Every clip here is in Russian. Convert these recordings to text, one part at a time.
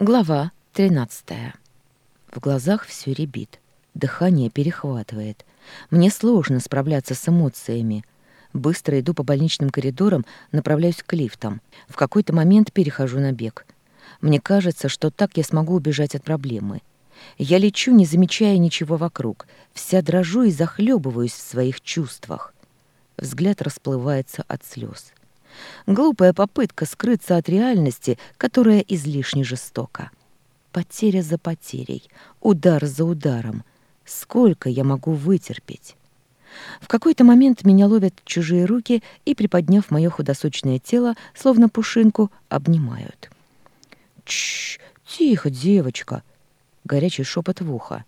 Глава 13. В глазах все ребит, дыхание перехватывает. Мне сложно справляться с эмоциями. Быстро иду по больничным коридорам, направляюсь к лифтам. В какой-то момент перехожу на бег. Мне кажется, что так я смогу убежать от проблемы. Я лечу, не замечая ничего вокруг, вся дрожу и захлебываюсь в своих чувствах. Взгляд расплывается от слез. Глупая попытка скрыться от реальности, которая излишне жестока. Потеря за потерей, удар за ударом. Сколько я могу вытерпеть? В какой-то момент меня ловят чужие руки и, приподняв мое худосочное тело, словно пушинку, обнимают. «Чш, тихо, девочка!» — горячий шепот в ухо.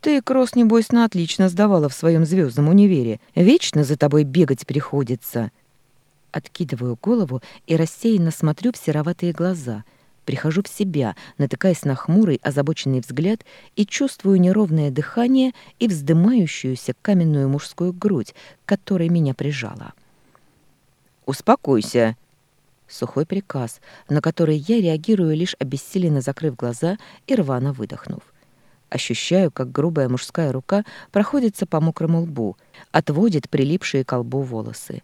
«Ты, Кросс, небось, на отлично сдавала в своем звездном универе. Вечно за тобой бегать приходится!» Откидываю голову и рассеянно смотрю в сероватые глаза. Прихожу в себя, натыкаясь на хмурый, озабоченный взгляд и чувствую неровное дыхание и вздымающуюся каменную мужскую грудь, которой меня прижала. «Успокойся!» Сухой приказ, на который я реагирую, лишь обессиленно закрыв глаза и рвано выдохнув. Ощущаю, как грубая мужская рука проходится по мокрому лбу, отводит прилипшие к лбу волосы.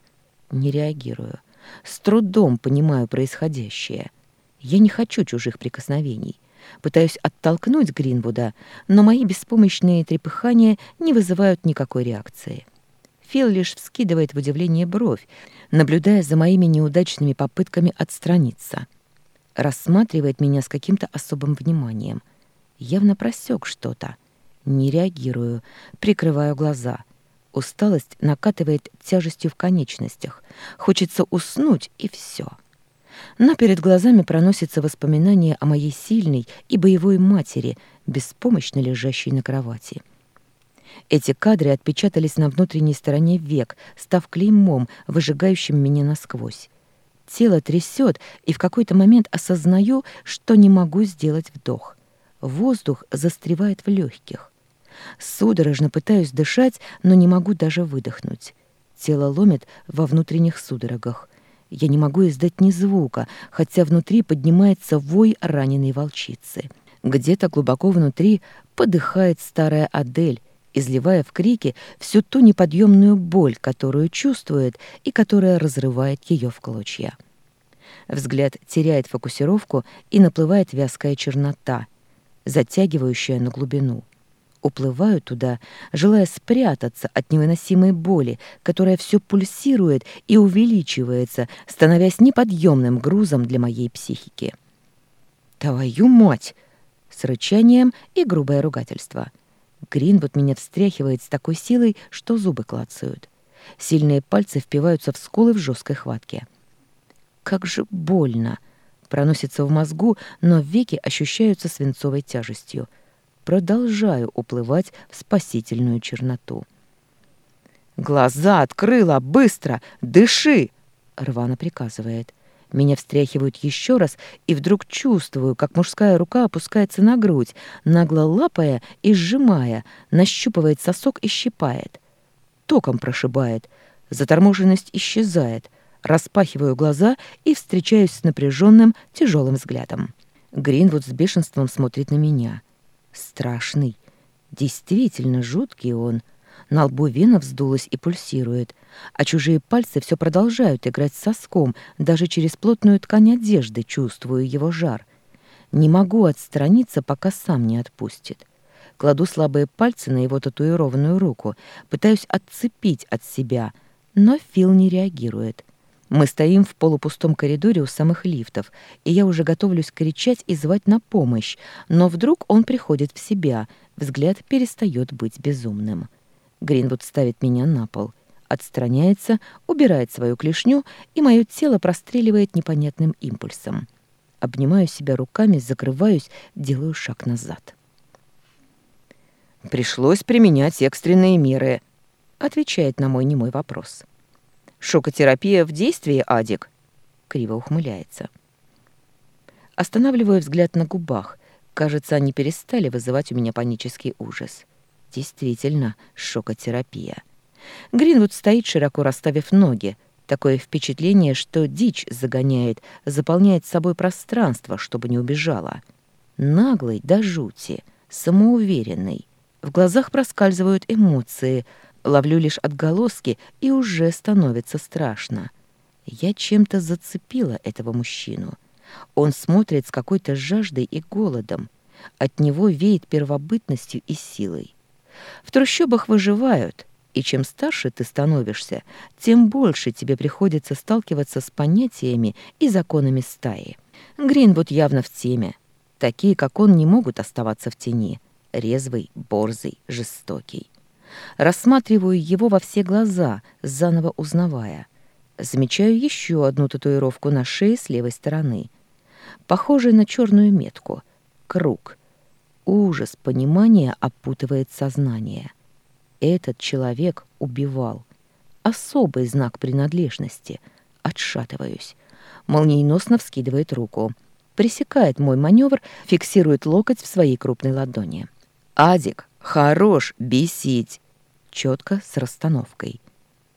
Не реагирую. С трудом понимаю происходящее. Я не хочу чужих прикосновений. Пытаюсь оттолкнуть Гринвуда, но мои беспомощные трепыхания не вызывают никакой реакции. Фил лишь вскидывает в удивление бровь, наблюдая за моими неудачными попытками отстраниться. Рассматривает меня с каким-то особым вниманием. Явно просек что-то. Не реагирую, прикрываю глаза — Усталость накатывает тяжестью в конечностях. Хочется уснуть, и все. Но перед глазами проносится воспоминание о моей сильной и боевой матери, беспомощно лежащей на кровати. Эти кадры отпечатались на внутренней стороне век, став клеймом, выжигающим меня насквозь. Тело трясет, и в какой-то момент осознаю, что не могу сделать вдох. Воздух застревает в легких. Судорожно пытаюсь дышать, но не могу даже выдохнуть. Тело ломит во внутренних судорогах. Я не могу издать ни звука, хотя внутри поднимается вой раненой волчицы. Где-то глубоко внутри подыхает старая Адель, изливая в крики всю ту неподъемную боль, которую чувствует и которая разрывает ее в клочья. Взгляд теряет фокусировку и наплывает вязкая чернота, затягивающая на глубину уплываю туда, желая спрятаться от невыносимой боли, которая все пульсирует и увеличивается, становясь неподъемным грузом для моей психики. «Твою мать!» с рычанием и грубое ругательство. Гринвуд меня встряхивает с такой силой, что зубы клацают. Сильные пальцы впиваются в скулы в жесткой хватке. «Как же больно!» Проносится в мозгу, но веки ощущаются свинцовой тяжестью — продолжаю уплывать в спасительную черноту. «Глаза открыла! Быстро! Дыши!» — рвано приказывает. Меня встряхивают еще раз, и вдруг чувствую, как мужская рука опускается на грудь, нагло лапая и сжимая, нащупывает сосок и щипает. Током прошибает, заторможенность исчезает, распахиваю глаза и встречаюсь с напряженным тяжелым взглядом. Гринвуд с бешенством смотрит на меня — Страшный. Действительно жуткий он. На лбу вена вздулась и пульсирует, а чужие пальцы все продолжают играть соском, даже через плотную ткань одежды чувствую его жар. Не могу отстраниться, пока сам не отпустит. Кладу слабые пальцы на его татуированную руку, пытаюсь отцепить от себя, но Фил не реагирует. Мы стоим в полупустом коридоре у самых лифтов, и я уже готовлюсь кричать и звать на помощь, но вдруг он приходит в себя, взгляд перестает быть безумным. Гринвуд ставит меня на пол, отстраняется, убирает свою клешню, и мое тело простреливает непонятным импульсом. Обнимаю себя руками, закрываюсь, делаю шаг назад. «Пришлось применять экстренные меры», — отвечает на мой немой вопрос. Шокотерапия в действии, Адик?» Криво ухмыляется. Останавливаю взгляд на губах. Кажется, они перестали вызывать у меня панический ужас. Действительно, шокотерапия. Гринвуд стоит, широко расставив ноги, Такое впечатление, что дичь загоняет, заполняет собой пространство, чтобы не убежала. Наглый до жути, самоуверенный. В глазах проскальзывают эмоции, ловлю лишь отголоски, и уже становится страшно. Я чем-то зацепила этого мужчину. Он смотрит с какой-то жаждой и голодом. От него веет первобытностью и силой. В трущобах выживают, и чем старше ты становишься, тем больше тебе приходится сталкиваться с понятиями и законами стаи. Гринвуд явно в теме. Такие, как он, не могут оставаться в тени. Резвый, борзый, жестокий. Рассматриваю его во все глаза, заново узнавая. Замечаю еще одну татуировку на шее с левой стороны. Похожая на черную метку. Круг. Ужас понимания опутывает сознание. Этот человек убивал. Особый знак принадлежности. Отшатываюсь. Молниеносно вскидывает руку. Пресекает мой маневр, фиксирует локоть в своей крупной ладони. «Адик, хорош бесить!» Четко, с расстановкой.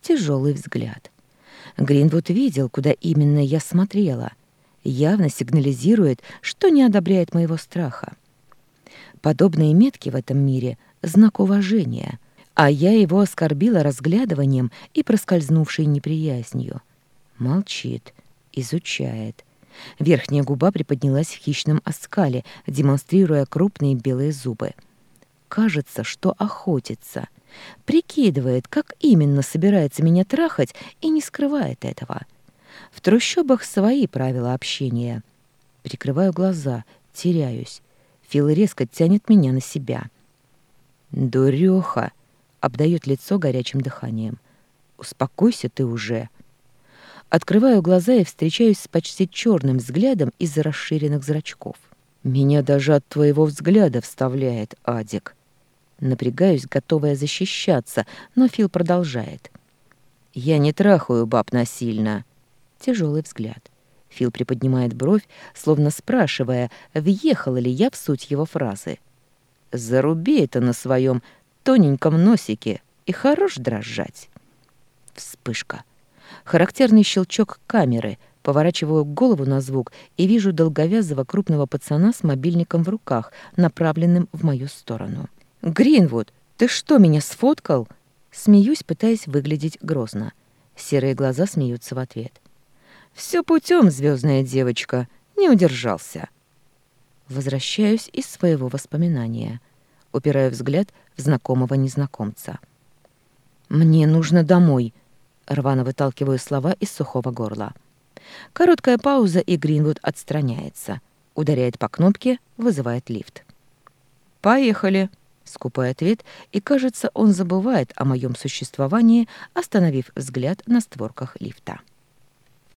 Тяжелый взгляд. Гринвуд видел, куда именно я смотрела. Явно сигнализирует, что не одобряет моего страха. Подобные метки в этом мире — знак уважения, а я его оскорбила разглядыванием и проскользнувшей неприязнью. Молчит, изучает. Верхняя губа приподнялась в хищном оскале, демонстрируя крупные белые зубы. Кажется, что охотится. Прикидывает, как именно собирается меня трахать, и не скрывает этого. В трущобах свои правила общения. Прикрываю глаза, теряюсь. Фил резко тянет меня на себя. «Дурёха!» — обдает лицо горячим дыханием. «Успокойся ты уже!» Открываю глаза и встречаюсь с почти черным взглядом из-за расширенных зрачков. «Меня даже от твоего взгляда вставляет, Адик!» Напрягаюсь, готовая защищаться, но Фил продолжает. «Я не трахаю баб насильно». Тяжелый взгляд. Фил приподнимает бровь, словно спрашивая, въехала ли я в суть его фразы. «Заруби это на своем тоненьком носике и хорош дрожать». Вспышка. Характерный щелчок камеры. Поворачиваю голову на звук и вижу долговязого крупного пацана с мобильником в руках, направленным в мою сторону. «Гринвуд, ты что, меня сфоткал?» Смеюсь, пытаясь выглядеть грозно. Серые глаза смеются в ответ. «Все путем, звездная девочка, не удержался». Возвращаюсь из своего воспоминания. Упираю взгляд в знакомого незнакомца. «Мне нужно домой», — рвано выталкиваю слова из сухого горла. Короткая пауза, и Гринвуд отстраняется. Ударяет по кнопке, вызывает лифт. «Поехали», Скупой ответ, и, кажется, он забывает о моем существовании, остановив взгляд на створках лифта.